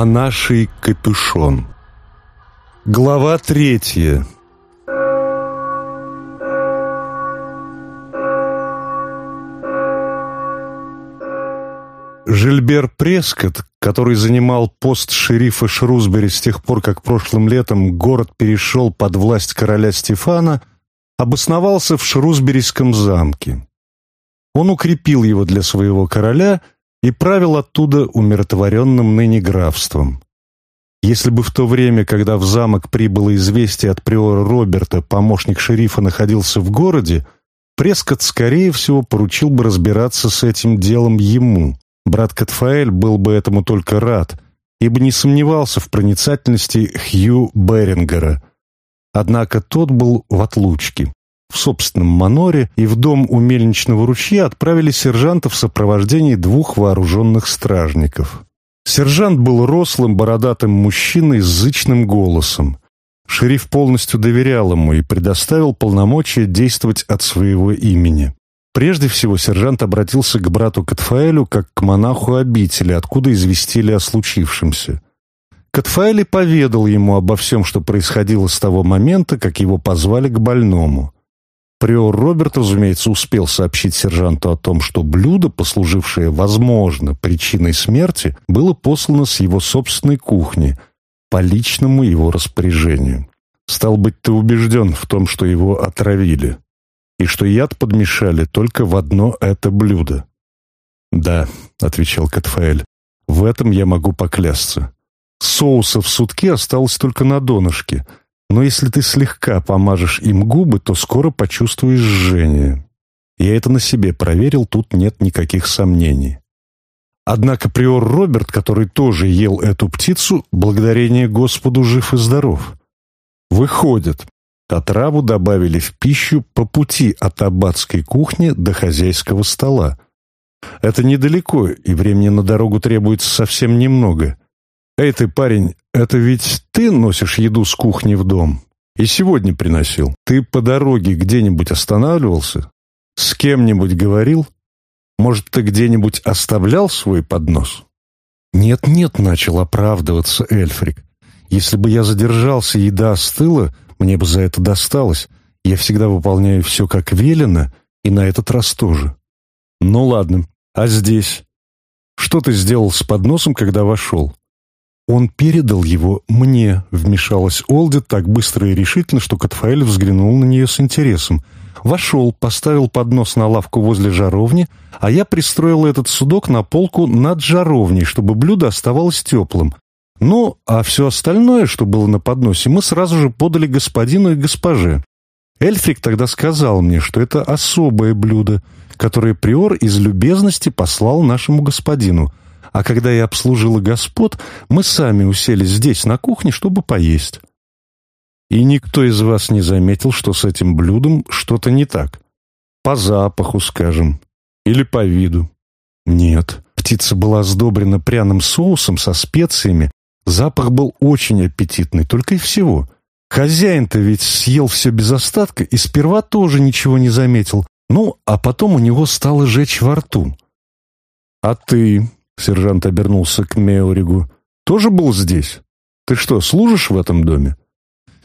Монаший капюшон. Глава третья. Жильбер Прескот, который занимал пост шерифа Шрусбери с тех пор, как прошлым летом город перешел под власть короля Стефана, обосновался в Шрусберийском замке. Он укрепил его для своего короля – и правил оттуда умиротворенным ныне графством. Если бы в то время, когда в замок прибыло известие от приора Роберта, помощник шерифа находился в городе, Прескотт, скорее всего, поручил бы разбираться с этим делом ему. Брат Катфаэль был бы этому только рад, ибо не сомневался в проницательности Хью Берингера. Однако тот был в отлучке в собственном маноре и в дом у мельничного ручья отправили сержанта в сопровождении двух вооруженных стражников. Сержант был рослым, бородатым мужчиной с зычным голосом. Шериф полностью доверял ему и предоставил полномочия действовать от своего имени. Прежде всего сержант обратился к брату Катфаэлю как к монаху обители, откуда известили о случившемся. Катфаэли поведал ему обо всем, что происходило с того момента, как его позвали к больному – Приор Роберт, разумеется, успел сообщить сержанту о том, что блюдо, послужившее, возможно, причиной смерти, было послано с его собственной кухни по личному его распоряжению. «Стал быть, ты убежден в том, что его отравили, и что яд подмешали только в одно это блюдо». «Да», — отвечал Катфаэль, — «в этом я могу поклясться. Соуса в сутки осталось только на донышке — но если ты слегка помажешь им губы, то скоро почувствуешь жжение. Я это на себе проверил, тут нет никаких сомнений. Однако приор Роберт, который тоже ел эту птицу, благодарение Господу жив и здоров. Выходит, отраву добавили в пищу по пути от аббатской кухни до хозяйского стола. Это недалеко, и времени на дорогу требуется совсем немного. «Эй ты, парень, это ведь ты носишь еду с кухни в дом? И сегодня приносил. Ты по дороге где-нибудь останавливался? С кем-нибудь говорил? Может, ты где-нибудь оставлял свой поднос?» «Нет-нет», — начал оправдываться Эльфрик. «Если бы я задержался, еда остыла, мне бы за это досталось. Я всегда выполняю все как велено, и на этот раз тоже». «Ну ладно, а здесь? Что ты сделал с подносом, когда вошел? «Он передал его мне», — вмешалась Олди так быстро и решительно, что Катфаэль взглянул на нее с интересом. Вошел, поставил поднос на лавку возле жаровни, а я пристроил этот судок на полку над жаровней, чтобы блюдо оставалось теплым. Ну, а все остальное, что было на подносе, мы сразу же подали господину и госпоже. Эльфрик тогда сказал мне, что это особое блюдо, которое приор из любезности послал нашему господину а когда я обслужила господ, мы сами уселись здесь, на кухне, чтобы поесть. И никто из вас не заметил, что с этим блюдом что-то не так. По запаху, скажем, или по виду. Нет, птица была сдобрена пряным соусом со специями, запах был очень аппетитный, только и всего. Хозяин-то ведь съел все без остатка и сперва тоже ничего не заметил, ну, а потом у него стало жечь во рту. «А ты?» Сержант обернулся к Меоригу. «Тоже был здесь? Ты что, служишь в этом доме?»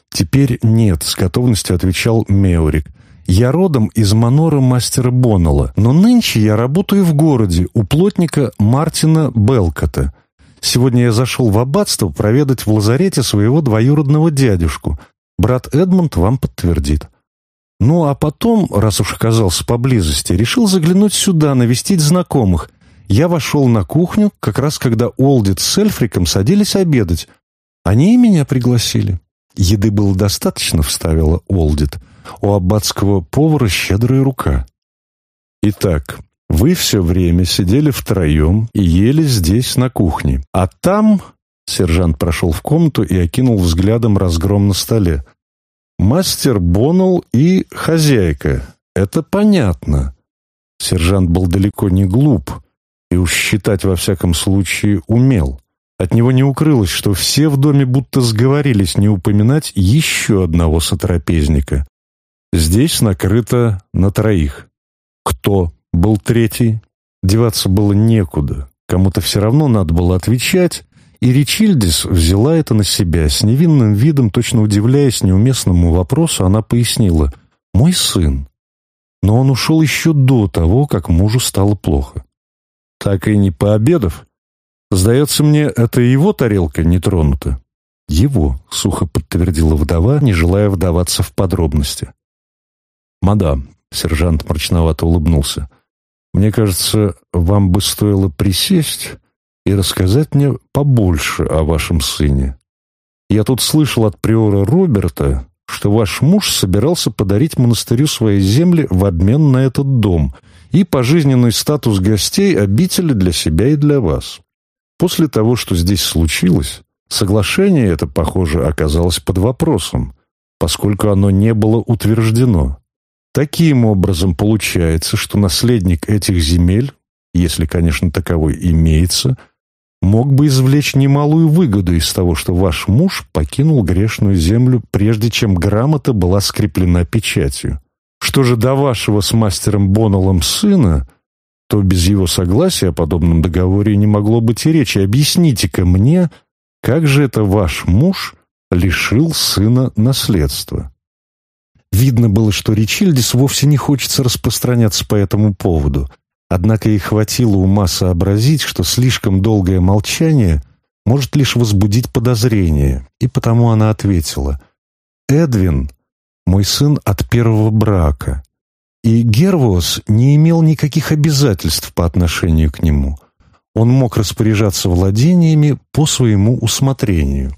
«Теперь нет», — с готовностью отвечал Меорик. «Я родом из манора мастера Боннелла, но нынче я работаю в городе у плотника Мартина Белкота. Сегодня я зашел в аббатство проведать в лазарете своего двоюродного дядюшку. Брат Эдмонд вам подтвердит». Ну, а потом, раз уж оказался поблизости, решил заглянуть сюда, навестить знакомых — я вошел на кухню, как раз когда Олдит с Эльфриком садились обедать. Они и меня пригласили. Еды было достаточно, вставила Олдит. У аббатского повара щедрая рука. Итак, вы все время сидели втроем и ели здесь, на кухне. А там... Сержант прошел в комнату и окинул взглядом разгром на столе. «Мастер Боннелл и хозяйка. Это понятно». Сержант был далеко не глуп и уж считать во всяком случае умел. От него не укрылось, что все в доме будто сговорились не упоминать еще одного сотрапезника. Здесь накрыто на троих. Кто был третий? Деваться было некуда. Кому-то все равно надо было отвечать, и Ричильдис взяла это на себя. С невинным видом, точно удивляясь неуместному вопросу, она пояснила «Мой сын». Но он ушел еще до того, как мужу стало плохо. Так и не пообедав, сдается мне, это его тарелка не тронута. Его, сухо подтвердила вдова, не желая вдаваться в подробности. Мадам, сержант мрачновато улыбнулся, мне кажется, вам бы стоило присесть и рассказать мне побольше о вашем сыне. Я тут слышал от приора Роберта, что ваш муж собирался подарить монастырю свои земли в обмен на этот дом — и пожизненный статус гостей обители для себя и для вас. После того, что здесь случилось, соглашение это, похоже, оказалось под вопросом, поскольку оно не было утверждено. Таким образом, получается, что наследник этих земель, если, конечно, таковой имеется, мог бы извлечь немалую выгоду из того, что ваш муж покинул грешную землю, прежде чем грамота была скреплена печатью. Что же до вашего с мастером Боналом сына, то без его согласия о подобном договоре не могло быть и речи. Объясните-ка мне, как же это ваш муж лишил сына наследства? Видно было, что Ричильдис вовсе не хочется распространяться по этому поводу. Однако и хватило ума сообразить, что слишком долгое молчание может лишь возбудить подозрение, и потому она ответила. «Эдвин мой сын от первого брака, и Гервос не имел никаких обязательств по отношению к нему. Он мог распоряжаться владениями по своему усмотрению.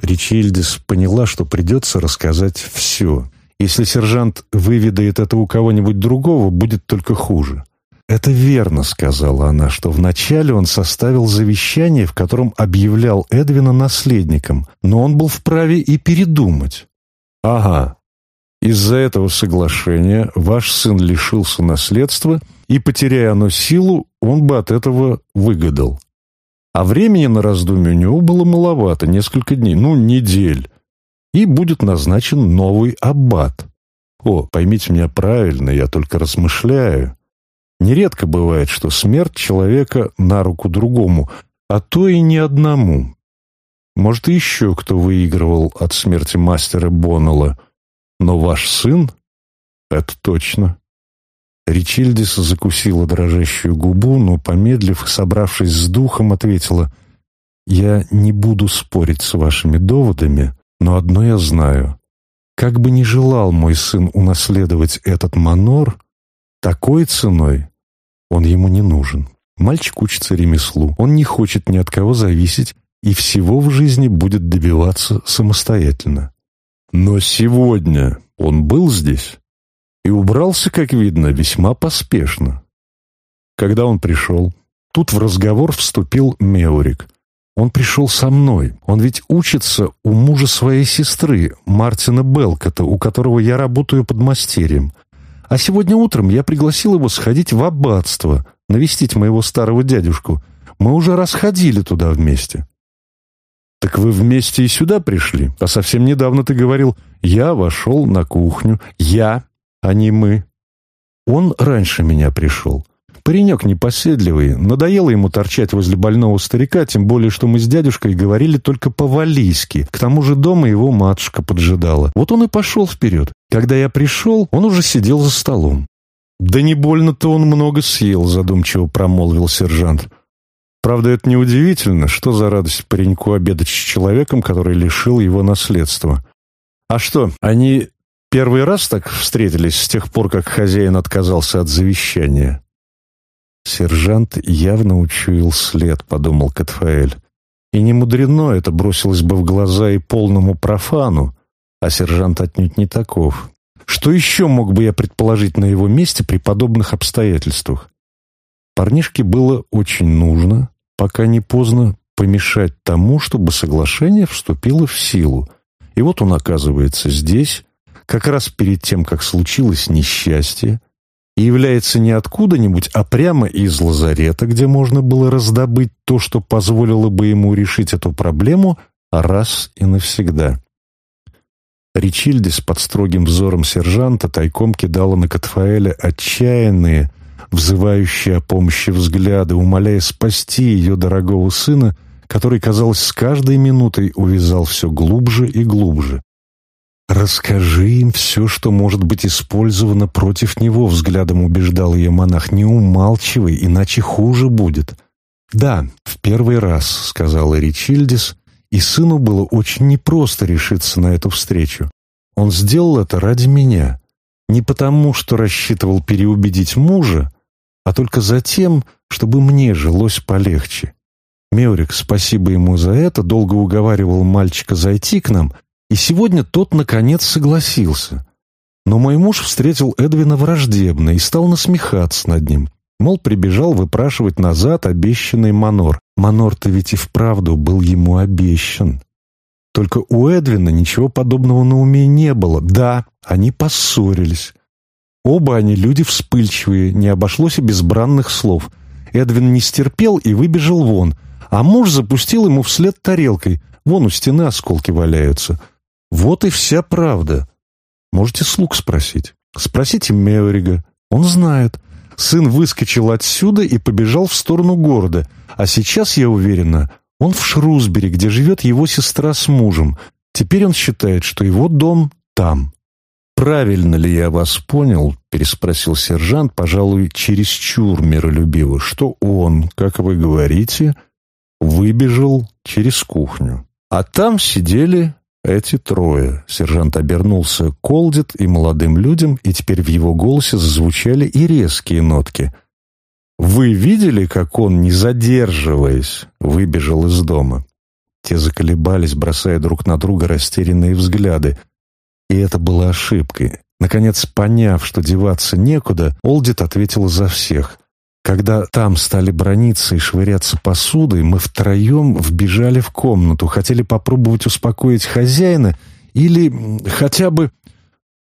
Ричильдис поняла, что придется рассказать все. Если сержант выведает это у кого-нибудь другого, будет только хуже. «Это верно», — сказала она, — «что вначале он составил завещание, в котором объявлял Эдвина наследником, но он был вправе и передумать. Ага, из-за этого соглашения ваш сын лишился наследства, и, потеряя оно силу, он бы от этого выгодал. А времени на раздумье у него было маловато, несколько дней, ну, недель. И будет назначен новый аббат. О, поймите меня правильно, я только размышляю. Нередко бывает, что смерть человека на руку другому, а то и не одному. Может, еще кто выигрывал от смерти мастера Боннелла. Но ваш сын? Это точно. Ричильдис закусила дрожащую губу, но, помедлив и собравшись с духом, ответила, «Я не буду спорить с вашими доводами, но одно я знаю. Как бы ни желал мой сын унаследовать этот манор, такой ценой он ему не нужен. Мальчик учится ремеслу, он не хочет ни от кого зависеть и всего в жизни будет добиваться самостоятельно. Но сегодня он был здесь и убрался, как видно, весьма поспешно. Когда он пришел, тут в разговор вступил Меорик. Он пришел со мной. Он ведь учится у мужа своей сестры, Мартина Белкота, у которого я работаю под мастерием. А сегодня утром я пригласил его сходить в аббатство, навестить моего старого дядюшку. Мы уже расходили туда вместе. «Так вы вместе и сюда пришли? А совсем недавно ты говорил, я вошел на кухню, я, а не мы». «Он раньше меня пришел. Паренек непоседливый, надоело ему торчать возле больного старика, тем более, что мы с дядюшкой говорили только по-валийски. К тому же дома его матушка поджидала. Вот он и пошел вперед. Когда я пришел, он уже сидел за столом. «Да не больно-то он много съел», — задумчиво промолвил сержант. Правда, это неудивительно, что за радость пареньку обедать с человеком, который лишил его наследства. А что, они первый раз так встретились с тех пор, как хозяин отказался от завещания? Сержант явно учуял след, подумал Катфаэль. И не мудрено это бросилось бы в глаза и полному профану, а сержант отнюдь не таков. Что еще мог бы я предположить на его месте при подобных обстоятельствах? Парнишке было очень нужно, пока не поздно помешать тому, чтобы соглашение вступило в силу. И вот он оказывается здесь, как раз перед тем, как случилось несчастье, и является не откуда-нибудь, а прямо из лазарета, где можно было раздобыть то, что позволило бы ему решить эту проблему раз и навсегда. Ричильдис под строгим взором сержанта тайком кидала на Катфаэля отчаянные, взывающие о помощи взгляды, умоляя спасти ее дорогого сына, который, казалось, с каждой минутой увязал все глубже и глубже. «Расскажи им все, что может быть использовано против него», — взглядом убеждал ее монах. «Не умалчивай, иначе хуже будет». «Да, в первый раз», — сказала Ричильдис, и сыну было очень непросто решиться на эту встречу. «Он сделал это ради меня. Не потому, что рассчитывал переубедить мужа, а только за тем, чтобы мне жилось полегче. Меорик, спасибо ему за это, долго уговаривал мальчика зайти к нам, и сегодня тот, наконец, согласился. Но мой муж встретил Эдвина враждебно и стал насмехаться над ним. Мол, прибежал выпрашивать назад обещанный манор. Манор-то ведь и вправду был ему обещан. Только у Эдвина ничего подобного на уме не было. Да, они поссорились. Оба они люди вспыльчивые, не обошлось и без бранных слов. Эдвин не стерпел и выбежал вон, а муж запустил ему вслед тарелкой. Вон у стены осколки валяются. Вот и вся правда. Можете слуг спросить. Спросите Меорига. Он знает. Сын выскочил отсюда и побежал в сторону города. А сейчас, я уверена, он в Шрусбери, где живет его сестра с мужем. Теперь он считает, что его дом там. «Правильно ли я вас понял?» — переспросил сержант, пожалуй, чересчур миролюбиво, что он, как вы говорите, выбежал через кухню. А там сидели эти трое. Сержант обернулся к Колдит и молодым людям, и теперь в его голосе зазвучали и резкие нотки. «Вы видели, как он, не задерживаясь, выбежал из дома?» Те заколебались, бросая друг на друга растерянные взгляды — и это было ошибкой. Наконец, поняв, что деваться некуда, Олдит ответила за всех. Когда там стали брониться и швыряться посудой, мы втроем вбежали в комнату, хотели попробовать успокоить хозяина или хотя бы...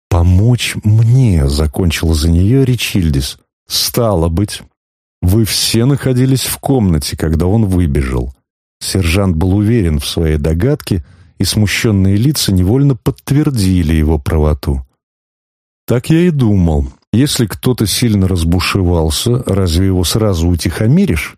«Помочь мне», — закончила за нее Ричильдис. «Стало быть, вы все находились в комнате, когда он выбежал». Сержант был уверен в своей догадке — и смущенные лица невольно подтвердили его правоту. Так я и думал. Если кто-то сильно разбушевался, разве его сразу утихомиришь?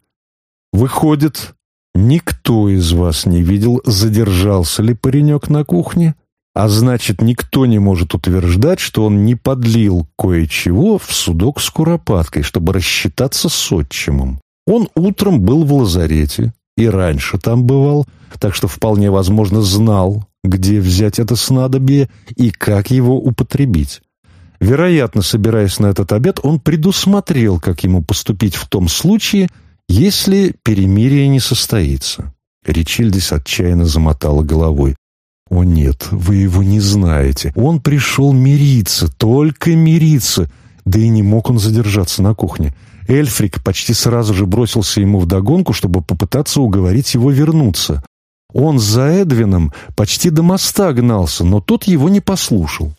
Выходит, никто из вас не видел, задержался ли паренек на кухне, а значит, никто не может утверждать, что он не подлил кое-чего в судок с куропаткой, чтобы рассчитаться с отчимом. Он утром был в лазарете, и раньше там бывал, так что вполне возможно знал, где взять это снадобье и как его употребить. Вероятно, собираясь на этот обед, он предусмотрел, как ему поступить в том случае, если перемирие не состоится. Ричильдис отчаянно замотала головой. «О нет, вы его не знаете. Он пришел мириться, только мириться. Да и не мог он задержаться на кухне. Эльфрик почти сразу же бросился ему вдогонку, чтобы попытаться уговорить его вернуться. Он за Эдвином почти до моста гнался, но тот его не послушал.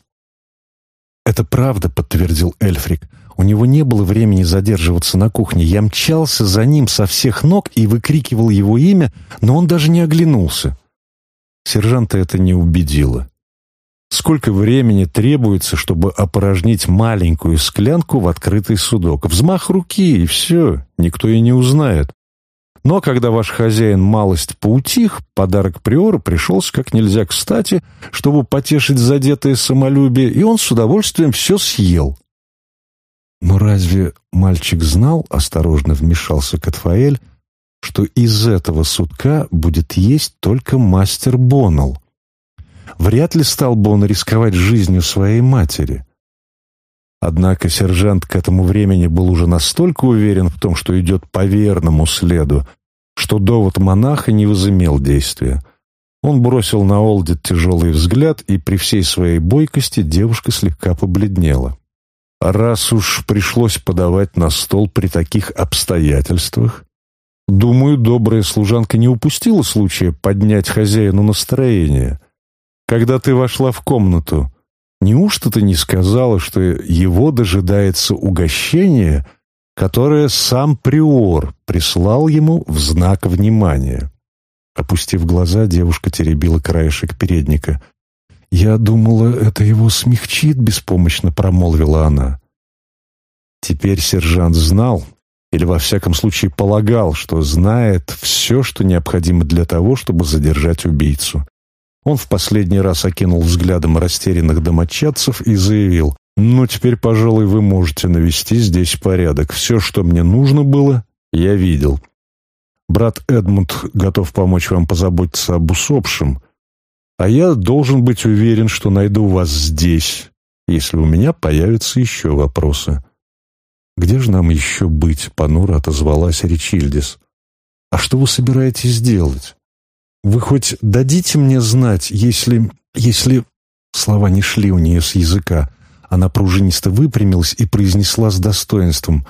«Это правда», — подтвердил Эльфрик. «У него не было времени задерживаться на кухне. Я мчался за ним со всех ног и выкрикивал его имя, но он даже не оглянулся». Сержанта это не убедило сколько времени требуется, чтобы опорожнить маленькую склянку в открытый судок. Взмах руки, и все, никто и не узнает. Но когда ваш хозяин малость поутих, подарок приора пришелся как нельзя кстати, чтобы потешить задетое самолюбие, и он с удовольствием все съел. Но разве мальчик знал, осторожно вмешался Катфаэль, что из этого сутка будет есть только мастер Боннелл? Вряд ли стал бы он рисковать жизнью своей матери. Однако сержант к этому времени был уже настолько уверен в том, что идет по верному следу, что довод монаха не возымел действия. Он бросил на Олдит тяжелый взгляд, и при всей своей бойкости девушка слегка побледнела. «Раз уж пришлось подавать на стол при таких обстоятельствах, думаю, добрая служанка не упустила случая поднять хозяину настроение, когда ты вошла в комнату, неужто ты не сказала, что его дожидается угощение, которое сам приор прислал ему в знак внимания?» Опустив глаза, девушка теребила краешек передника. «Я думала, это его смягчит», — беспомощно промолвила она. Теперь сержант знал, или во всяком случае полагал, что знает все, что необходимо для того, чтобы задержать убийцу. Он в последний раз окинул взглядом растерянных домочадцев и заявил, «Ну, теперь, пожалуй, вы можете навести здесь порядок. Все, что мне нужно было, я видел. Брат Эдмунд готов помочь вам позаботиться об усопшем, а я должен быть уверен, что найду вас здесь, если у меня появятся еще вопросы». «Где же нам еще быть?» — понуро отозвалась Ричильдис. «А что вы собираетесь делать?» Вы хоть дадите мне знать, если... если...» Слова не шли у нее с языка. Она пружинисто выпрямилась и произнесла с достоинством.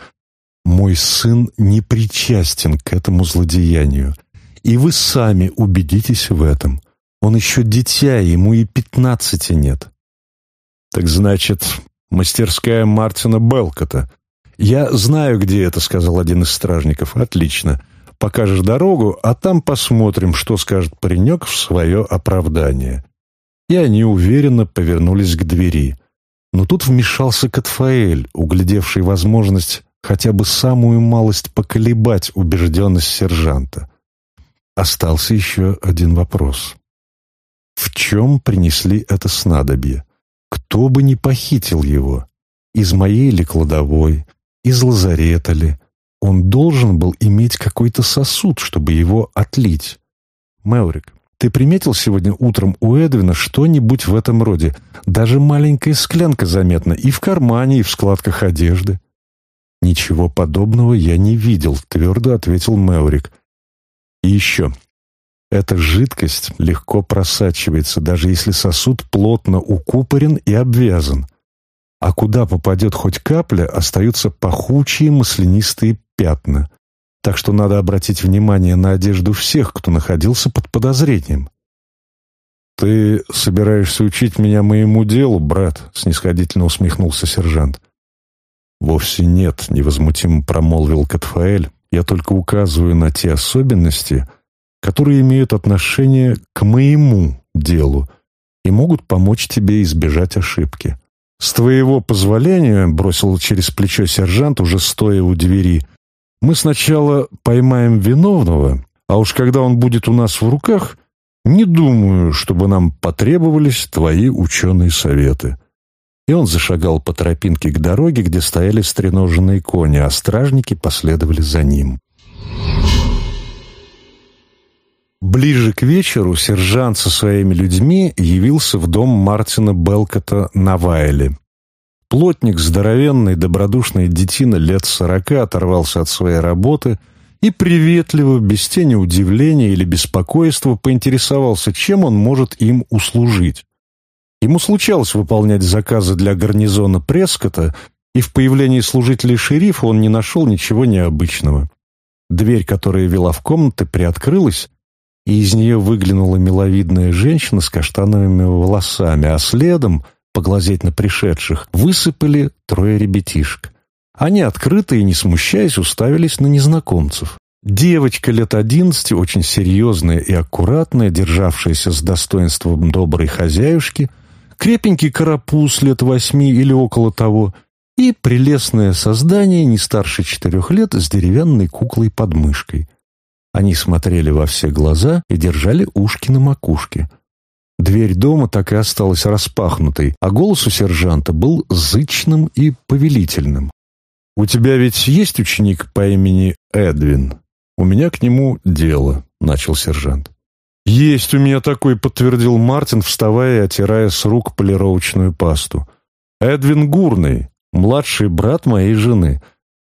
«Мой сын не причастен к этому злодеянию, и вы сами убедитесь в этом. Он еще дитя, ему и пятнадцати нет». «Так значит, мастерская Мартина Белкота?» «Я знаю, где это», — сказал один из стражников. «Отлично покажешь дорогу, а там посмотрим, что скажет паренек в свое оправдание». И они уверенно повернулись к двери. Но тут вмешался Катфаэль, углядевший возможность хотя бы самую малость поколебать убежденность сержанта. Остался еще один вопрос. В чем принесли это снадобье? Кто бы не похитил его? Из моей ли кладовой? Из лазарета ли? Он должен был иметь какой-то сосуд, чтобы его отлить. Меурик, ты приметил сегодня утром у Эдвина что-нибудь в этом роде? Даже маленькая склянка заметна и в кармане, и в складках одежды. «Ничего подобного я не видел», — твердо ответил Меурик. «И еще. Эта жидкость легко просачивается, даже если сосуд плотно укупорен и обвязан. А куда попадет хоть капля, остаются пахучие маслянистые пятна, так что надо обратить внимание на одежду всех, кто находился под подозрением. «Ты собираешься учить меня моему делу, брат?» — снисходительно усмехнулся сержант. «Вовсе нет», — невозмутимо промолвил Катфаэль. «Я только указываю на те особенности, которые имеют отношение к моему делу и могут помочь тебе избежать ошибки». «С твоего позволения», — бросил через плечо сержант, уже стоя у двери, мы сначала поймаем виновного, а уж когда он будет у нас в руках, не думаю, чтобы нам потребовались твои ученые советы». И он зашагал по тропинке к дороге, где стояли стреноженные кони, а стражники последовали за ним. Ближе к вечеру сержант со своими людьми явился в дом Мартина Белкота на Вайле. Плотник, здоровенный, добродушный детина лет сорока, оторвался от своей работы и приветливо, без тени удивления или беспокойства, поинтересовался, чем он может им услужить. Ему случалось выполнять заказы для гарнизона Прескота, и в появлении служителей шерифа он не нашел ничего необычного. Дверь, которая вела в комнаты, приоткрылась, и из нее выглянула миловидная женщина с каштановыми волосами, а следом — поглазеть на пришедших, высыпали трое ребятишек. Они открыто и не смущаясь уставились на незнакомцев. Девочка лет одиннадцати, очень серьезная и аккуратная, державшаяся с достоинством доброй хозяюшки, крепенький карапуз лет восьми или около того и прелестное создание не старше четырех лет с деревянной куклой под мышкой. Они смотрели во все глаза и держали ушки на макушке – Дверь дома так и осталась распахнутой, а голос у сержанта был зычным и повелительным. «У тебя ведь есть ученик по имени Эдвин? У меня к нему дело», — начал сержант. «Есть у меня такой», — подтвердил Мартин, вставая и отирая с рук полировочную пасту. «Эдвин Гурный, младший брат моей жены.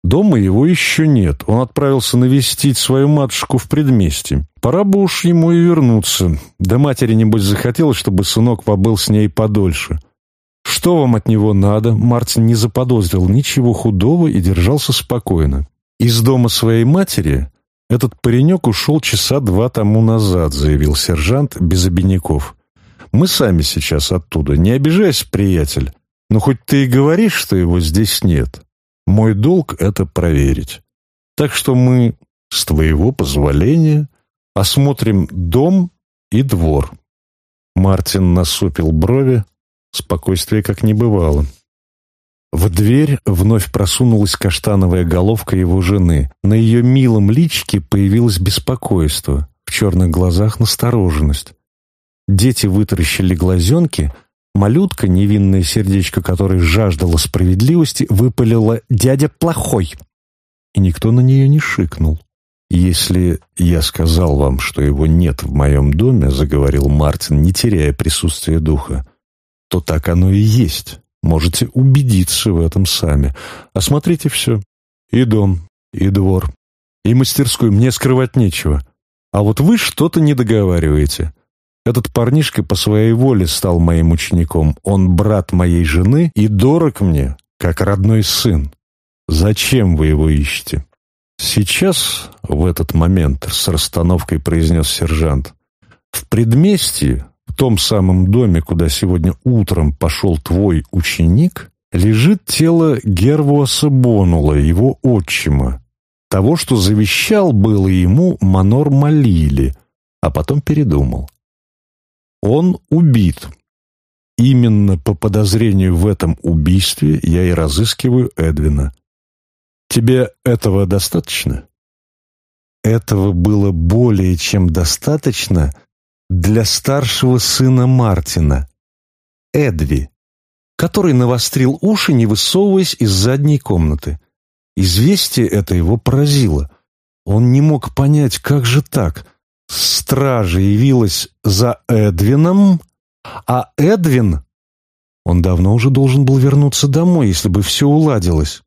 Дома его еще нет. Он отправился навестить свою матушку в предместе. Пора бы уж ему и вернуться. Да матери, небось, захотелось, чтобы сынок побыл с ней подольше. Что вам от него надо? Мартин не заподозрил ничего худого и держался спокойно. Из дома своей матери этот паренек ушел часа два тому назад, заявил сержант без обиняков. Мы сами сейчас оттуда. Не обижайся, приятель. Но хоть ты и говоришь, что его здесь нет. Мой долг — это проверить. Так что мы, с твоего позволения, осмотрим дом и двор». Мартин насупил брови, спокойствие как не бывало. В дверь вновь просунулась каштановая головка его жены. На ее милом личике появилось беспокойство, в черных глазах настороженность. Дети вытаращили глазенки — Малютка, невинное сердечко которой жаждало справедливости, выпалила «дядя плохой». И никто на нее не шикнул. «Если я сказал вам, что его нет в моем доме», — заговорил Мартин, не теряя присутствия духа, — «то так оно и есть. Можете убедиться в этом сами. Осмотрите все. И дом, и двор, и мастерскую. Мне скрывать нечего. А вот вы что-то не договариваете. Этот парнишка по своей воле стал моим учеником. Он брат моей жены и дорог мне, как родной сын. Зачем вы его ищете?» «Сейчас, в этот момент, с расстановкой произнес сержант, в предместье, в том самом доме, куда сегодня утром пошел твой ученик, лежит тело Гервуаса Бонула, его отчима, того, что завещал было ему Манор Малили, а потом передумал. Он убит. Именно по подозрению в этом убийстве я и разыскиваю Эдвина. Тебе этого достаточно? Этого было более чем достаточно для старшего сына Мартина, Эдви, который навострил уши, не высовываясь из задней комнаты. Известие это его поразило. Он не мог понять, как же так — стража явилась за Эдвином, а Эдвин... Он давно уже должен был вернуться домой, если бы все уладилось.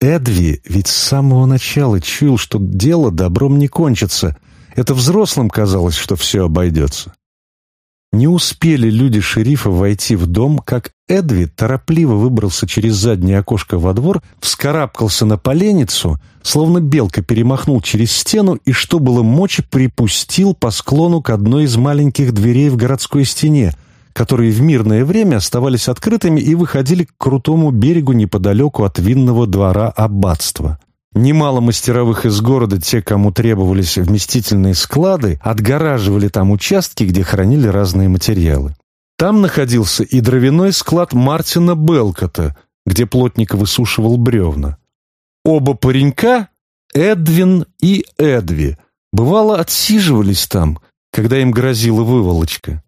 Эдви ведь с самого начала чуял, что дело добром не кончится. Это взрослым казалось, что все обойдется. Не успели люди шерифа войти в дом, как Эдви торопливо выбрался через заднее окошко во двор, вскарабкался на поленницу, словно белка перемахнул через стену и, что было мочи, припустил по склону к одной из маленьких дверей в городской стене, которые в мирное время оставались открытыми и выходили к крутому берегу неподалеку от винного двора аббатства. Немало мастеровых из города, те, кому требовались вместительные склады, отгораживали там участки, где хранили разные материалы. Там находился и дровяной склад Мартина Белкота, где плотник высушивал бревна. Оба паренька, Эдвин и Эдви, бывало отсиживались там, когда им грозила выволочка.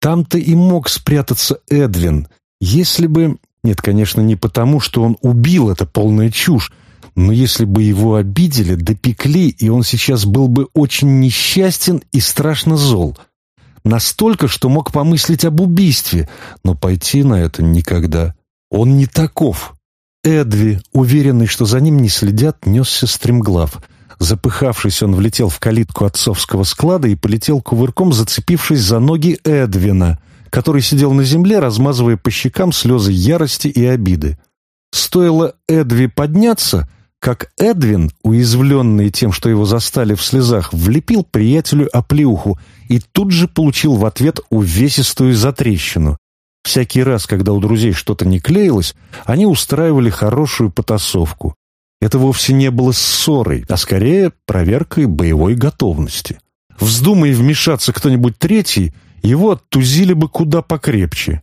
Там-то и мог спрятаться Эдвин, если бы... Нет, конечно, не потому, что он убил, это полная чушь, но если бы его обидели, допекли, и он сейчас был бы очень несчастен и страшно зол. Настолько, что мог помыслить об убийстве, но пойти на это никогда. Он не таков. Эдви, уверенный, что за ним не следят, несся стремглав. Запыхавшись, он влетел в калитку отцовского склада и полетел кувырком, зацепившись за ноги Эдвина, который сидел на земле, размазывая по щекам слезы ярости и обиды. Стоило Эдви подняться, как Эдвин, уязвленный тем, что его застали в слезах, влепил приятелю оплеуху и тут же получил в ответ увесистую затрещину. Всякий раз, когда у друзей что-то не клеилось, они устраивали хорошую потасовку. Это вовсе не было ссорой, а скорее проверкой боевой готовности. Вздумай вмешаться кто-нибудь третий, его оттузили бы куда покрепче.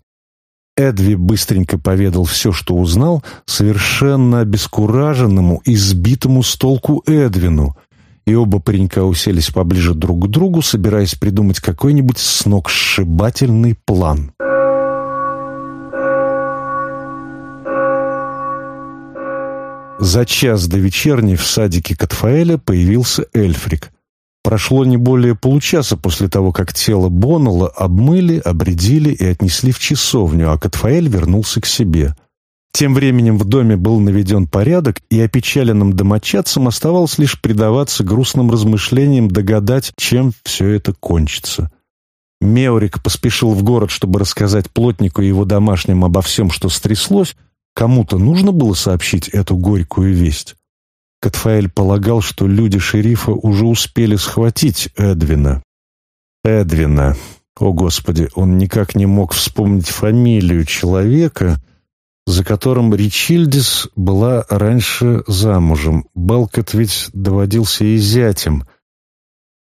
Эдви быстренько поведал все, что узнал, совершенно обескураженному и сбитому с толку Эдвину, и оба паренька уселись поближе друг к другу, собираясь придумать какой-нибудь сногсшибательный план. За час до вечерней в садике Катфаэля появился Эльфрик — Прошло не более получаса после того, как тело Боннелла обмыли, обредили и отнесли в часовню, а Катфаэль вернулся к себе. Тем временем в доме был наведен порядок, и опечаленным домочадцам оставалось лишь предаваться грустным размышлениям догадать, чем все это кончится. Меорик поспешил в город, чтобы рассказать плотнику и его домашним обо всем, что стряслось. Кому-то нужно было сообщить эту горькую весть. Катфаэль полагал, что люди шерифа уже успели схватить Эдвина. Эдвина. О, Господи, он никак не мог вспомнить фамилию человека, за которым Ричильдис была раньше замужем. Белкот ведь доводился и зятем.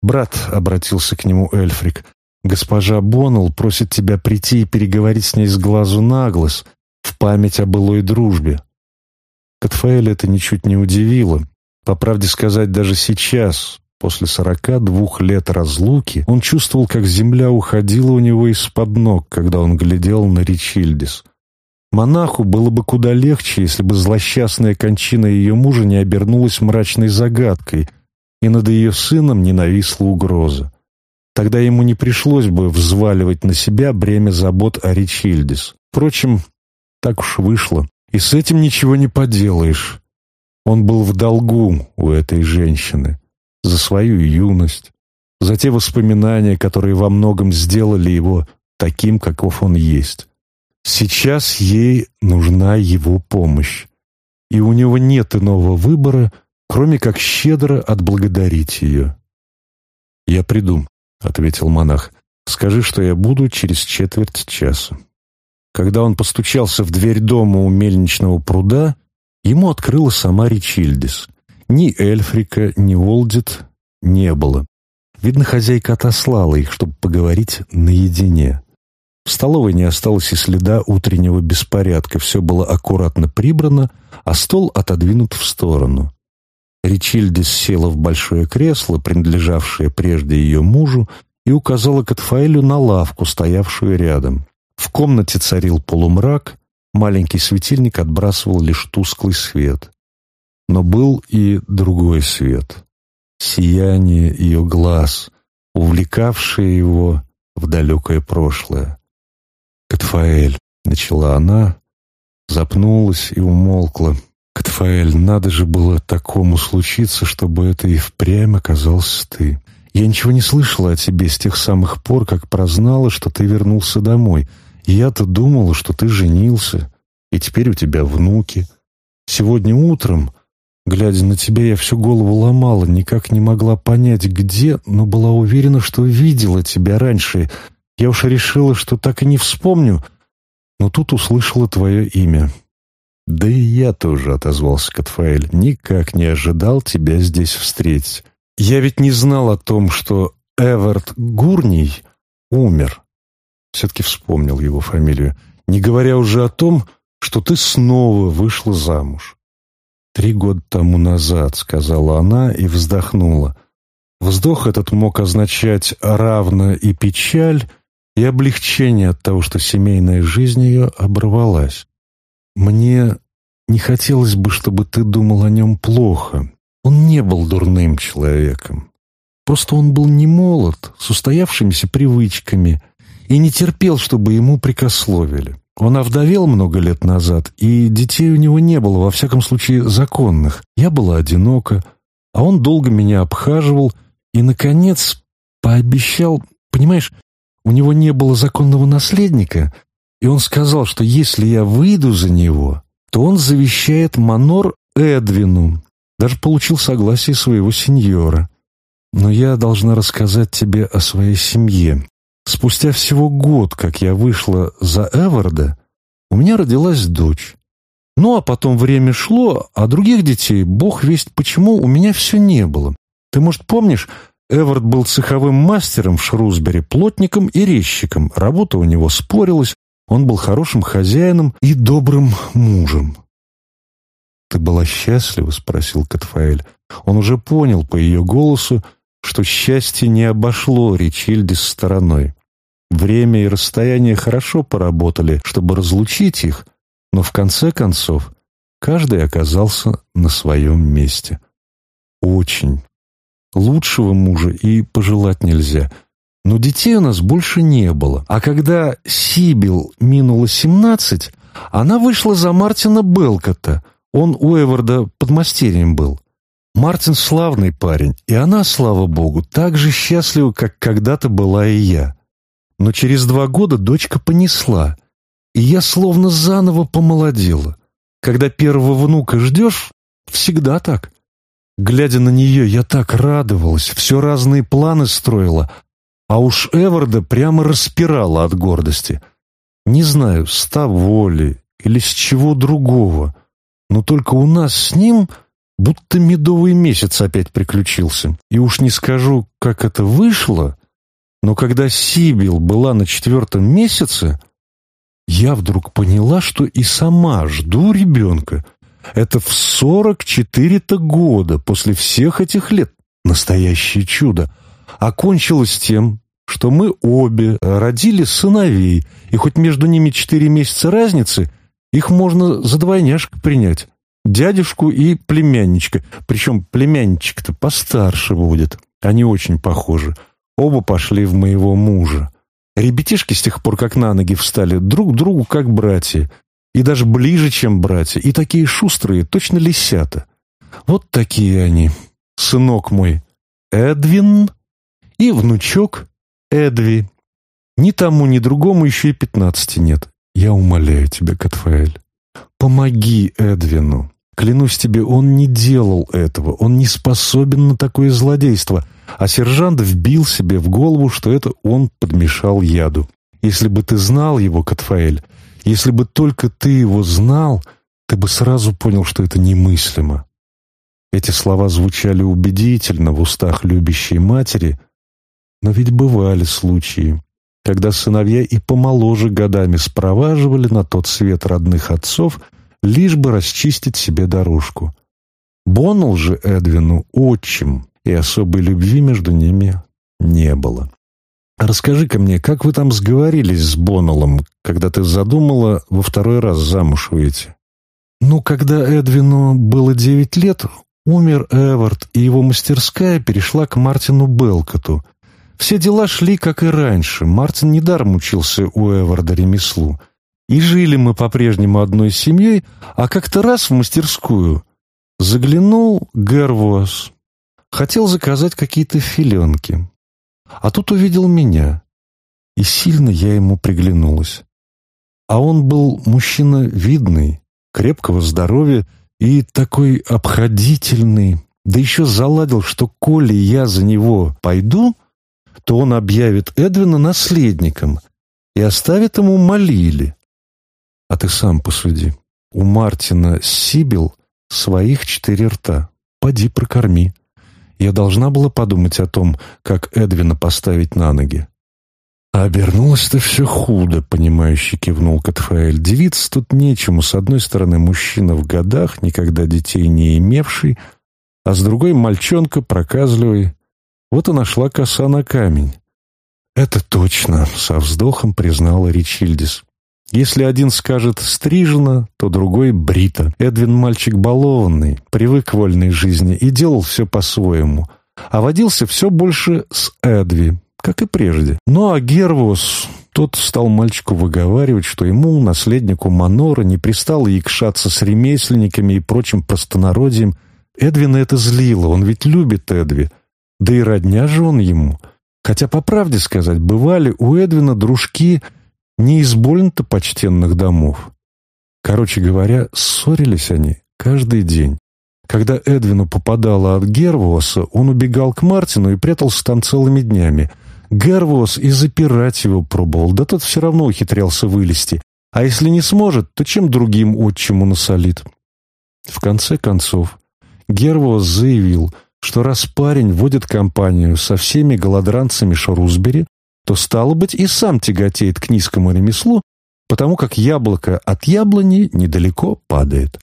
«Брат», — обратился к нему Эльфрик, — «госпожа Боннелл просит тебя прийти и переговорить с ней с глазу на глаз в память о былой дружбе». Катфаэль это ничуть не удивило. По правде сказать, даже сейчас, после сорока двух лет разлуки, он чувствовал, как земля уходила у него из-под ног, когда он глядел на Ричильдис. Монаху было бы куда легче, если бы злосчастная кончина ее мужа не обернулась мрачной загадкой, и над ее сыном не нависла угроза. Тогда ему не пришлось бы взваливать на себя бремя забот о Ричильдис. Впрочем, так уж вышло. И с этим ничего не поделаешь. Он был в долгу у этой женщины за свою юность, за те воспоминания, которые во многом сделали его таким, каков он есть. Сейчас ей нужна его помощь, и у него нет иного выбора, кроме как щедро отблагодарить ее. «Я приду», — ответил монах. «Скажи, что я буду через четверть часа». Когда он постучался в дверь дома у мельничного пруда, ему открыла сама Ричильдис. Ни Эльфрика, ни Уолдит не было. Видно, хозяйка отослала их, чтобы поговорить наедине. В столовой не осталось и следа утреннего беспорядка. Все было аккуратно прибрано, а стол отодвинут в сторону. Ричильдис села в большое кресло, принадлежавшее прежде ее мужу, и указала Катфаэлю на лавку, стоявшую рядом. В комнате царил полумрак, маленький светильник отбрасывал лишь тусклый свет. Но был и другой свет. Сияние ее глаз, увлекавшее его в далекое прошлое. «Катфаэль», — начала она, запнулась и умолкла. «Катфаэль, надо же было такому случиться, чтобы это и впрямь оказался ты. Я ничего не слышала о тебе с тех самых пор, как прознала, что ты вернулся домой». Я-то думала, что ты женился, и теперь у тебя внуки. Сегодня утром, глядя на тебя, я всю голову ломала, никак не могла понять, где, но была уверена, что видела тебя раньше. Я уж решила, что так и не вспомню, но тут услышала твое имя». «Да и я тоже», — отозвался Катфаэль, — «никак не ожидал тебя здесь встретить. Я ведь не знал о том, что Эверт Гурний умер» все-таки вспомнил его фамилию, не говоря уже о том, что ты снова вышла замуж. «Три года тому назад», — сказала она и вздохнула. Вздох этот мог означать равно и печаль, и облегчение от того, что семейная жизнь ее оборвалась. «Мне не хотелось бы, чтобы ты думал о нем плохо. Он не был дурным человеком. Просто он был не молод, с устоявшимися привычками, и не терпел, чтобы ему прикословили. Он овдовел много лет назад, и детей у него не было, во всяком случае, законных. Я была одинока, а он долго меня обхаживал и, наконец, пообещал... Понимаешь, у него не было законного наследника, и он сказал, что если я выйду за него, то он завещает манор Эдвину. Даже получил согласие своего сеньора. Но я должна рассказать тебе о своей семье. Спустя всего год, как я вышла за Эварда, у меня родилась дочь. Ну, а потом время шло, а других детей, бог весть почему, у меня все не было. Ты, может, помнишь, Эвард был цеховым мастером в Шрусбери, плотником и резчиком. Работа у него спорилась, он был хорошим хозяином и добрым мужем. «Ты была счастлива?» — спросил Катфаэль. Он уже понял по ее голосу, что счастье не обошло Ричильде стороной. Время и расстояние хорошо поработали, чтобы разлучить их, но в конце концов каждый оказался на своем месте. Очень. Лучшего мужа и пожелать нельзя. Но детей у нас больше не было. А когда Сибил минула семнадцать, она вышла за Мартина Белкота. Он у Эварда подмастерьем был. Мартин славный парень, и она, слава богу, так же счастлива, как когда-то была и я. Но через два года дочка понесла, и я словно заново помолодела. Когда первого внука ждешь, всегда так. Глядя на нее, я так радовалась, все разные планы строила, а уж Эварда прямо распирала от гордости. Не знаю, с того ли или с чего другого, но только у нас с ним будто медовый месяц опять приключился. И уж не скажу, как это вышло, но когда Сибил была на четвертом месяце, я вдруг поняла, что и сама жду ребенка. Это в сорок четыре-то года после всех этих лет. Настоящее чудо. Окончилось тем, что мы обе родили сыновей, и хоть между ними четыре месяца разницы, их можно за двойняшек принять. Дядюшку и племянничка. Причем племянничек-то постарше будет. Они очень похожи. Оба пошли в моего мужа. Ребятишки с тех пор, как на ноги встали, друг другу как братья. И даже ближе, чем братья. И такие шустрые, точно лисята. Вот такие они. Сынок мой Эдвин и внучок Эдви. Ни тому, ни другому еще и пятнадцати нет. Я умоляю тебя, Катфаэль. Помоги Эдвину. Клянусь тебе, он не делал этого, он не способен на такое злодейство. А сержант вбил себе в голову, что это он подмешал яду. Если бы ты знал его, Катфаэль, если бы только ты его знал, ты бы сразу понял, что это немыслимо. Эти слова звучали убедительно в устах любящей матери, но ведь бывали случаи, когда сыновья и помоложе годами спроваживали на тот свет родных отцов – лишь бы расчистить себе дорожку. Боннелл же Эдвину отчим, и особой любви между ними не было. «Расскажи-ка мне, как вы там сговорились с Боннеллом, когда ты задумала во второй раз замуж выйти?» «Ну, когда Эдвину было девять лет, умер Эвард, и его мастерская перешла к Мартину Белкоту. Все дела шли, как и раньше. Мартин недаром учился у Эварда ремеслу. И жили мы по-прежнему одной семьей, а как-то раз в мастерскую заглянул Гервос. Хотел заказать какие-то филенки. А тут увидел меня, и сильно я ему приглянулась. А он был мужчина видный, крепкого здоровья и такой обходительный. Да еще заладил, что коли я за него пойду, то он объявит Эдвина наследником и оставит ему молили. А ты сам посуди. У Мартина Сибил своих четыре рта. Поди прокорми. Я должна была подумать о том, как Эдвина поставить на ноги. А обернулось-то все худо, понимающе кивнул Катфаэль. Девиц тут нечему. С одной стороны, мужчина в годах, никогда детей не имевший, а с другой — мальчонка проказливый. Вот и нашла коса на камень. «Это точно», — со вздохом признала Ричильдис. Если один скажет «стрижено», то другой «брито». Эдвин мальчик балованный, привык к вольной жизни и делал все по-своему. А водился все больше с Эдви, как и прежде. Ну а Гервус, тот стал мальчику выговаривать, что ему, наследнику Манора, не пристало якшаться с ремесленниками и прочим простонародьем. Эдвина это злило, он ведь любит Эдви. Да и родня же он ему. Хотя, по правде сказать, бывали у Эдвина дружки – не из больно-то почтенных домов. Короче говоря, ссорились они каждый день. Когда Эдвину попадало от Гервоса, он убегал к Мартину и прятался там целыми днями. Гервос и запирать его пробовал, да тот все равно ухитрялся вылезти. А если не сможет, то чем другим отчиму насолит? В конце концов, Гервос заявил, что раз парень водит компанию со всеми голодранцами Шарузбери, то, стало быть, и сам тяготеет к низкому ремеслу, потому как яблоко от яблони недалеко падает.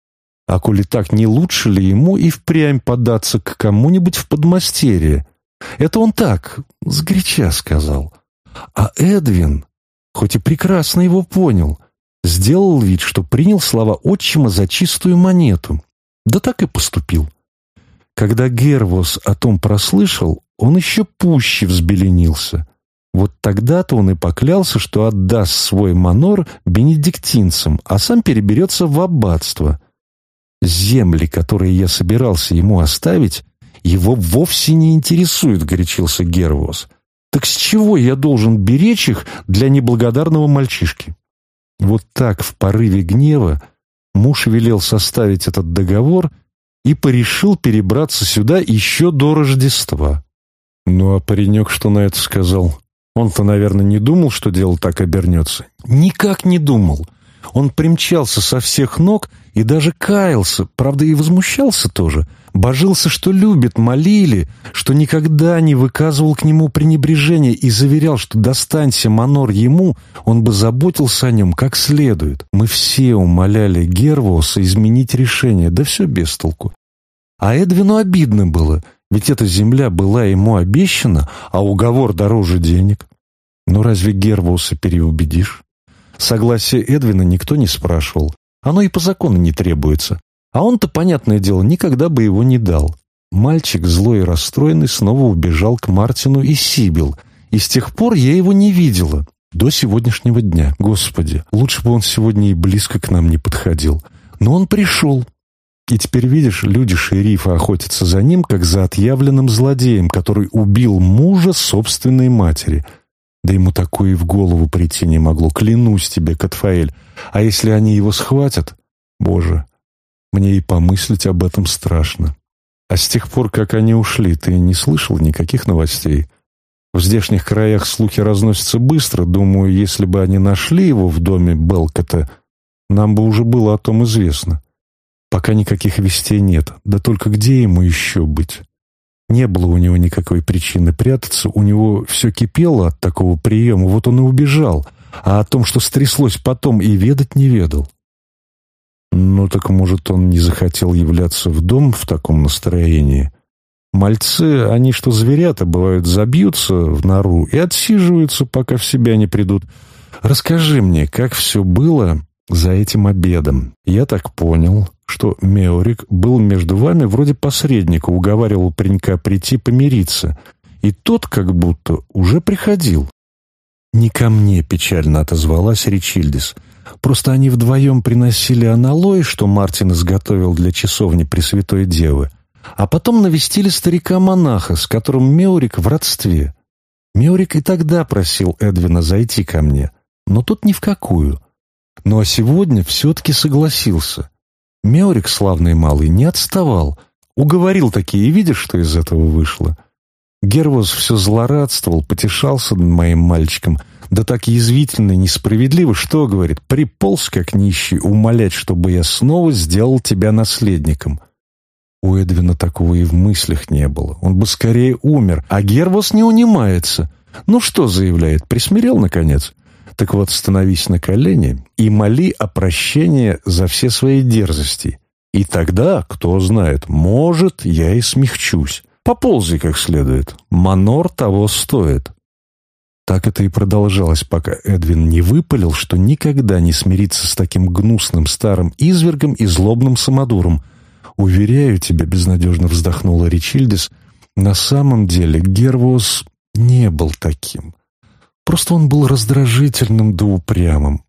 А коли так, не лучше ли ему и впрямь податься к кому-нибудь в подмастерье? Это он так, сгоряча сказал. А Эдвин, хоть и прекрасно его понял, сделал вид, что принял слова отчима за чистую монету. Да так и поступил. Когда Гервос о том прослышал, он еще пуще взбеленился. Вот тогда-то он и поклялся, что отдаст свой манор бенедиктинцам, а сам переберется в аббатство. «Земли, которые я собирался ему оставить, его вовсе не интересуют», — горячился Гервос. «Так с чего я должен беречь их для неблагодарного мальчишки?» Вот так в порыве гнева муж велел составить этот договор и порешил перебраться сюда еще до Рождества. Ну а паренек что на это сказал? Он-то, наверное, не думал, что дело так обернется. Никак не думал. Он примчался со всех ног и даже каялся, правда, и возмущался тоже. Божился, что любит, молили, что никогда не выказывал к нему пренебрежения и заверял, что достанься манор ему, он бы заботился о нем как следует. Мы все умоляли Гервоса изменить решение, да все без толку. А Эдвину обидно было — ведь эта земля была ему обещана, а уговор дороже денег. Но разве Гервуса переубедишь? Согласие Эдвина никто не спрашивал. Оно и по закону не требуется. А он-то, понятное дело, никогда бы его не дал. Мальчик, злой и расстроенный, снова убежал к Мартину и Сибил. И с тех пор я его не видела. До сегодняшнего дня. Господи, лучше бы он сегодня и близко к нам не подходил. Но он пришел. И теперь видишь, люди шерифа охотятся за ним, как за отъявленным злодеем, который убил мужа собственной матери. Да ему такое и в голову прийти не могло, клянусь тебе, Катфаэль. А если они его схватят? Боже, мне и помыслить об этом страшно. А с тех пор, как они ушли, ты не слышал никаких новостей? В здешних краях слухи разносятся быстро. Думаю, если бы они нашли его в доме Белкота, нам бы уже было о том известно. Пока никаких вестей нет, да только где ему еще быть? Не было у него никакой причины прятаться, у него все кипело от такого приема, вот он и убежал, а о том, что стряслось потом, и ведать не ведал. Ну так, может, он не захотел являться в дом в таком настроении? Мальцы, они что зверята, бывают, забьются в нору и отсиживаются, пока в себя не придут. Расскажи мне, как все было за этим обедом? Я так понял, что Меорик был между вами вроде посредника, уговаривал паренька прийти помириться, и тот как будто уже приходил. «Не ко мне», — печально отозвалась Ричильдис. «Просто они вдвоем приносили аналой, что Мартин изготовил для часовни Пресвятой Девы, а потом навестили старика-монаха, с которым Меорик в родстве. Меорик и тогда просил Эдвина зайти ко мне, но тут ни в какую. Но ну, а сегодня все-таки согласился». Меорик, славный малый, не отставал. Уговорил такие, видишь, что из этого вышло. Гервоз все злорадствовал, потешался над моим мальчиком. Да так язвительно и несправедливо, что, говорит, приполз как нищий умолять, чтобы я снова сделал тебя наследником. У Эдвина такого и в мыслях не было. Он бы скорее умер, а Гервоз не унимается. Ну что, заявляет, присмирел наконец. Так вот, становись на колени и моли о прощении за все свои дерзости. И тогда, кто знает, может, я и смягчусь. Поползи как следует. Манор того стоит. Так это и продолжалось, пока Эдвин не выпалил, что никогда не смирится с таким гнусным старым извергом и злобным самодуром. «Уверяю тебя», — безнадежно вздохнула Ричильдис, — «на самом деле Гервос не был таким. Просто он был раздражительным да упрямым.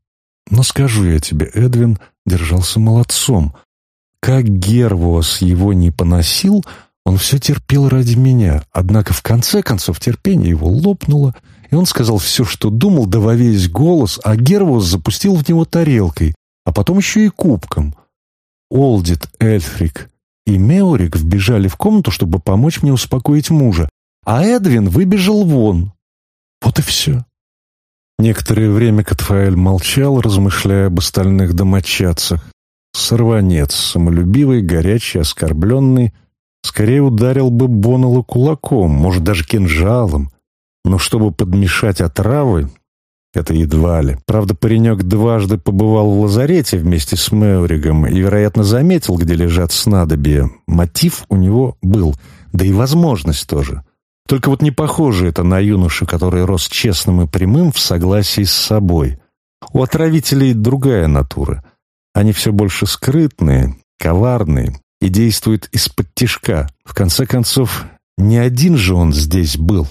Но скажу я тебе, Эдвин держался молодцом. Как Гервос его не поносил, он все терпел ради меня. Однако в конце концов терпение его лопнуло, и он сказал все, что думал, да во весь голос, а Гервос запустил в него тарелкой, а потом еще и кубком. Олдит, Эльфрик и Меорик вбежали в комнату, чтобы помочь мне успокоить мужа, а Эдвин выбежал вон. Вот и все. Некоторое время Катфаэль молчал, размышляя об остальных домочадцах. Сорванец, самолюбивый, горячий, оскорбленный, скорее ударил бы Боннеллу кулаком, может, даже кинжалом. Но чтобы подмешать отравы, это едва ли. Правда, паренек дважды побывал в лазарете вместе с Меуригом и, вероятно, заметил, где лежат снадобья. Мотив у него был, да и возможность тоже. Только вот не похоже это на юношу, который рос честным и прямым в согласии с собой. У отравителей другая натура. Они все больше скрытные, коварные и действуют из-под тишка. В конце концов, не один же он здесь был.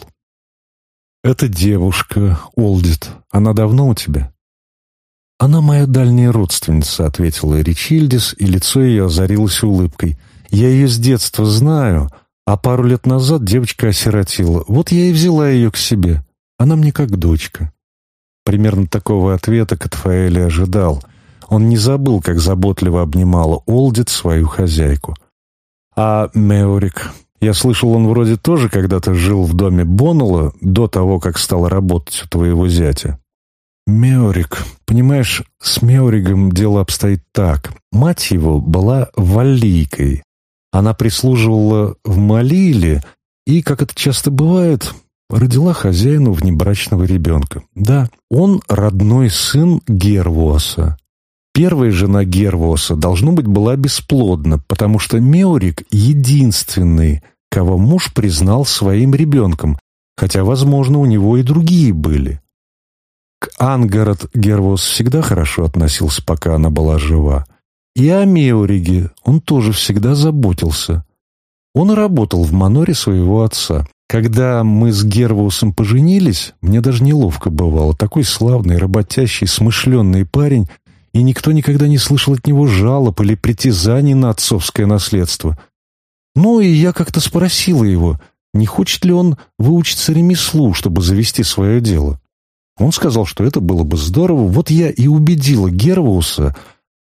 «Это девушка, Олдит. Она давно у тебя?» «Она моя дальняя родственница», — ответила Ричильдис, и лицо ее озарилось улыбкой. «Я ее с детства знаю». А пару лет назад девочка осиротила. Вот я и взяла ее к себе. Она мне как дочка». Примерно такого ответа Катфаэли ожидал. Он не забыл, как заботливо обнимала Олдит свою хозяйку. «А Меорик...» Я слышал, он вроде тоже когда-то жил в доме Боннелла до того, как стал работать у твоего зятя. Меорик. Понимаешь, с Меоригом дело обстоит так. Мать его была валийкой, она прислуживала в Малиле и, как это часто бывает, родила хозяину внебрачного ребенка. Да, он родной сын Гервоса. Первая жена Гервоса, должно быть, была бесплодна, потому что Меорик — единственный, кого муж признал своим ребенком, хотя, возможно, у него и другие были. К Ангарот Гервос всегда хорошо относился, пока она была жива. И о Меориге он тоже всегда заботился. Он работал в маноре своего отца. Когда мы с Гервусом поженились, мне даже неловко бывало. Такой славный, работящий, смышленный парень, и никто никогда не слышал от него жалоб или притязаний на отцовское наследство. Ну и я как-то спросила его, не хочет ли он выучиться ремеслу, чтобы завести свое дело. Он сказал, что это было бы здорово. Вот я и убедила Гервуса,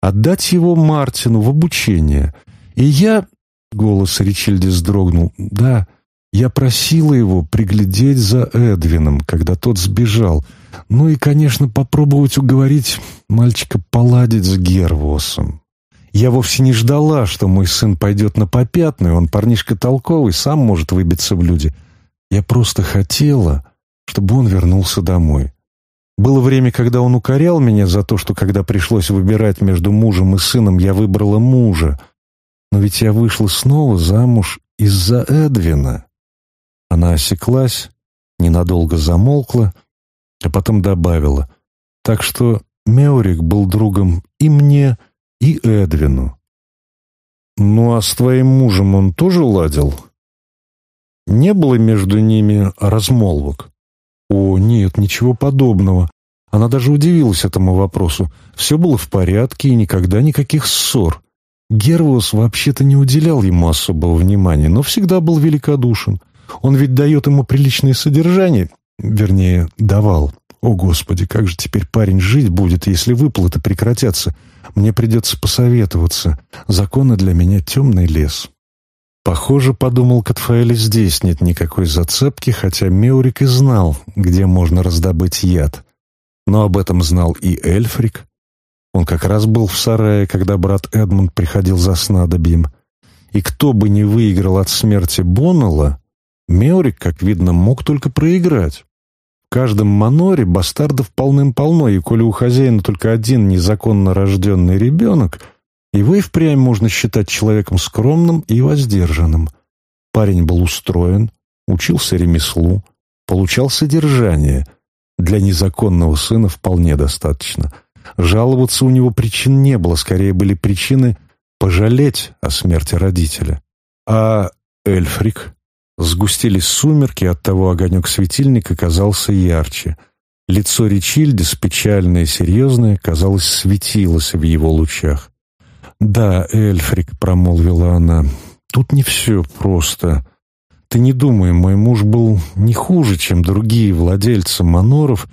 отдать его Мартину в обучение. И я...» — голос Ричильди вздрогнул. «Да, я просила его приглядеть за Эдвином, когда тот сбежал. Ну и, конечно, попробовать уговорить мальчика поладить с Гервосом. Я вовсе не ждала, что мой сын пойдет на попятную, он парнишка толковый, сам может выбиться в люди. Я просто хотела, чтобы он вернулся домой. Было время, когда он укорял меня за то, что когда пришлось выбирать между мужем и сыном, я выбрала мужа. Но ведь я вышла снова замуж из-за Эдвина. Она осеклась, ненадолго замолкла, а потом добавила. Так что Меорик был другом и мне, и Эдвину. «Ну а с твоим мужем он тоже ладил?» Не было между ними размолвок. О, нет, ничего подобного. Она даже удивилась этому вопросу. Все было в порядке и никогда никаких ссор. Гервус вообще-то не уделял ему особого внимания, но всегда был великодушен. Он ведь дает ему приличное содержание, вернее, давал. О, Господи, как же теперь парень жить будет, если выплаты прекратятся? Мне придется посоветоваться. Законы для меня темный лес. Похоже, подумал Катфаэль, здесь нет никакой зацепки, хотя Меурик и знал, где можно раздобыть яд. Но об этом знал и Эльфрик. Он как раз был в сарае, когда брат Эдмунд приходил за снадобьем. И кто бы не выиграл от смерти Боннелла, Меурик, как видно, мог только проиграть. В каждом маноре бастардов полным-полно, и коли у хозяина только один незаконно рожденный ребенок — его и впрямь можно считать человеком скромным и воздержанным. Парень был устроен, учился ремеслу, получал содержание. Для незаконного сына вполне достаточно. Жаловаться у него причин не было, скорее были причины пожалеть о смерти родителя. А Эльфрик? Сгустились сумерки, оттого огонек светильника казался ярче. Лицо Ричильдис, печальное и серьезное, казалось, светилось в его лучах. «Да, Эльфрик», — промолвила она, — «тут не все просто. Ты не думай, мой муж был не хуже, чем другие владельцы маноров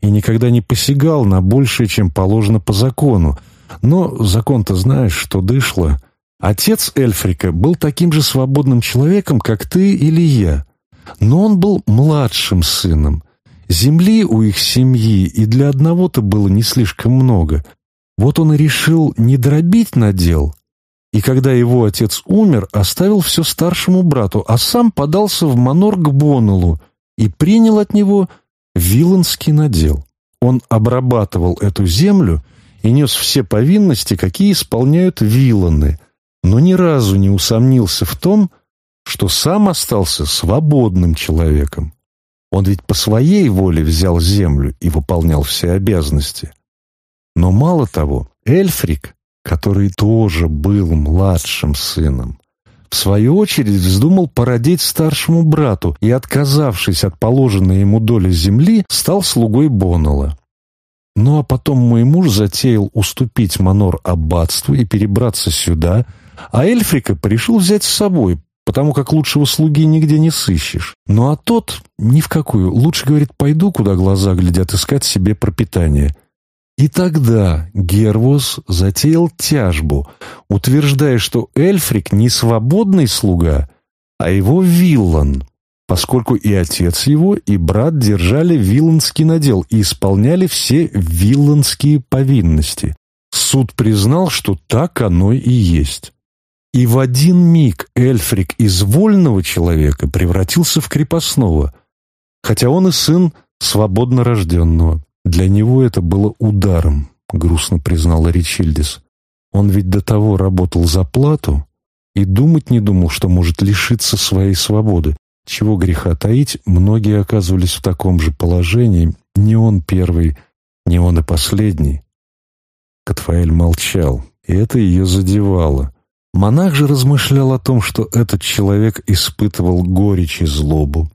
и никогда не посягал на большее, чем положено по закону. Но закон-то знаешь, что дышло. Отец Эльфрика был таким же свободным человеком, как ты или я. Но он был младшим сыном. Земли у их семьи и для одного-то было не слишком много — вот он и решил не дробить надел, и когда его отец умер, оставил все старшему брату, а сам подался в манор к Боннеллу и принял от него виланский надел. Он обрабатывал эту землю и нес все повинности, какие исполняют виланы, но ни разу не усомнился в том, что сам остался свободным человеком. Он ведь по своей воле взял землю и выполнял все обязанности – но мало того, Эльфрик, который тоже был младшим сыном, в свою очередь вздумал породить старшему брату и, отказавшись от положенной ему доли земли, стал слугой Боннелла. Ну а потом мой муж затеял уступить манор аббатству и перебраться сюда, а Эльфрика пришел взять с собой, потому как лучшего слуги нигде не сыщешь. Ну а тот, ни в какую, лучше, говорит, пойду, куда глаза глядят, искать себе пропитание. И тогда Гервус затеял тяжбу, утверждая, что Эльфрик не свободный слуга, а его виллан, поскольку и отец его, и брат держали вилланский надел и исполняли все вилланские повинности. Суд признал, что так оно и есть. И в один миг Эльфрик из вольного человека превратился в крепостного, хотя он и сын свободно рожденного. Для него это было ударом, грустно признала Ричильдис. Он ведь до того работал за плату и думать не думал, что может лишиться своей свободы. Чего греха таить, многие оказывались в таком же положении, не он первый, не он и последний. Катфаэль молчал, и это ее задевало. Монах же размышлял о том, что этот человек испытывал горечь и злобу.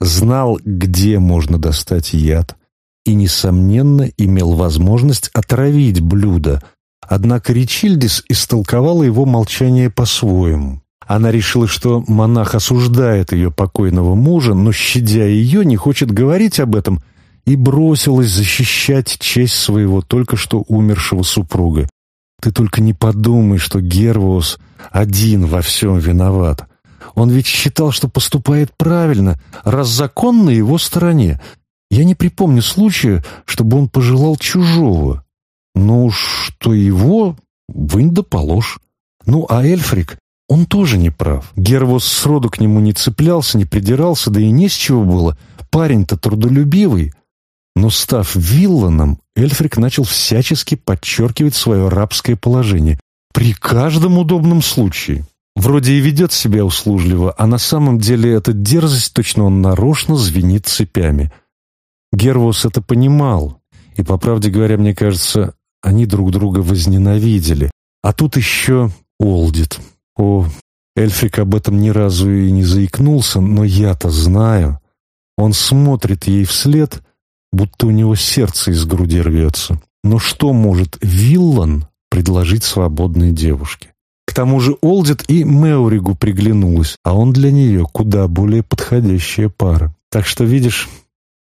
Знал, где можно достать яд — и, несомненно, имел возможность отравить блюдо. Однако Ричильдис истолковала его молчание по-своему. Она решила, что монах осуждает ее покойного мужа, но, щадя ее, не хочет говорить об этом, и бросилась защищать честь своего только что умершего супруга. «Ты только не подумай, что Гервоус один во всем виноват», он ведь считал, что поступает правильно, раз закон на его стороне. Я не припомню случая, чтобы он пожелал чужого. ну что его, вынь да положь. Ну, а Эльфрик, он тоже не прав. Гервос сроду к нему не цеплялся, не придирался, да и не с чего было. Парень-то трудолюбивый. Но, став Вилланом, Эльфрик начал всячески подчеркивать свое рабское положение. При каждом удобном случае. Вроде и ведет себя услужливо, а на самом деле эта дерзость точно он нарочно звенит цепями – Гервус это понимал, и, по правде говоря, мне кажется, они друг друга возненавидели. А тут еще Олдит. О, Эльфик об этом ни разу и не заикнулся, но я-то знаю. Он смотрит ей вслед, будто у него сердце из груди рвется. Но что может Виллан предложить свободной девушке? К тому же Олдит и Меоригу приглянулась, а он для нее куда более подходящая пара. Так что, видишь,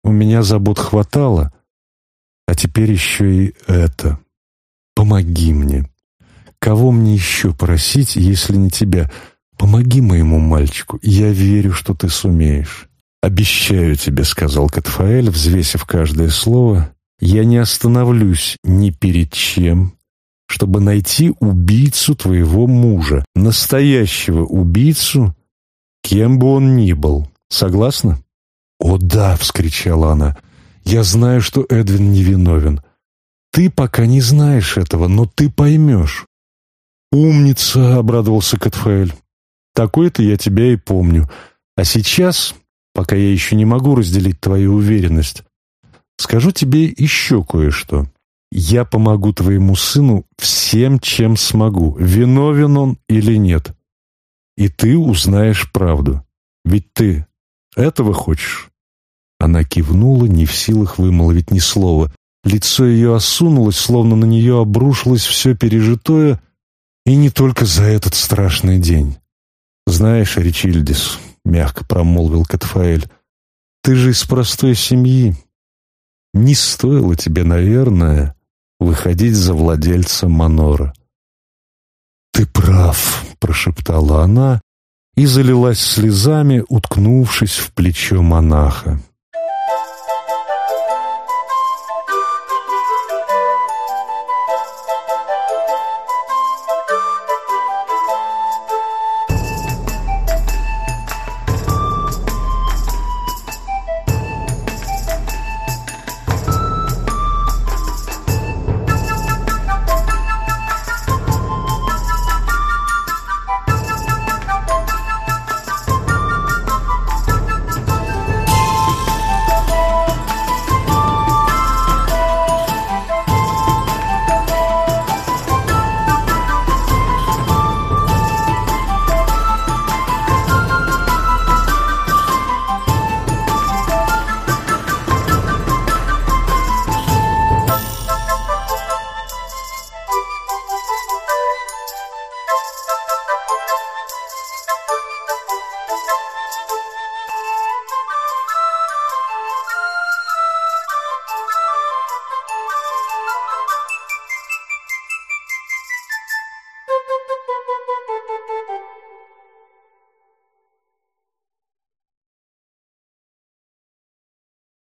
у меня забот хватало, а теперь еще и это. Помоги мне. Кого мне еще просить, если не тебя? Помоги моему мальчику, я верю, что ты сумеешь. «Обещаю тебе», — сказал Катфаэль, взвесив каждое слово, «я не остановлюсь ни перед чем, чтобы найти убийцу твоего мужа, настоящего убийцу, кем бы он ни был. Согласна?» «О да!» — вскричала она. «Я знаю, что Эдвин невиновен. Ты пока не знаешь этого, но ты поймешь». «Умница!» — обрадовался Катфаэль. «Такой-то я тебя и помню. А сейчас, пока я еще не могу разделить твою уверенность, скажу тебе еще кое-что. Я помогу твоему сыну всем, чем смогу, виновен он или нет. И ты узнаешь правду. Ведь ты «Этого хочешь?» Она кивнула, не в силах вымолвить ни слова. Лицо ее осунулось, словно на нее обрушилось все пережитое, и не только за этот страшный день. «Знаешь, Ричильдис», — мягко промолвил Катфаэль, — «ты же из простой семьи. Не стоило тебе, наверное, выходить за владельца Манора». «Ты прав», — прошептала она, и залилась слезами, уткнувшись в плечо монаха.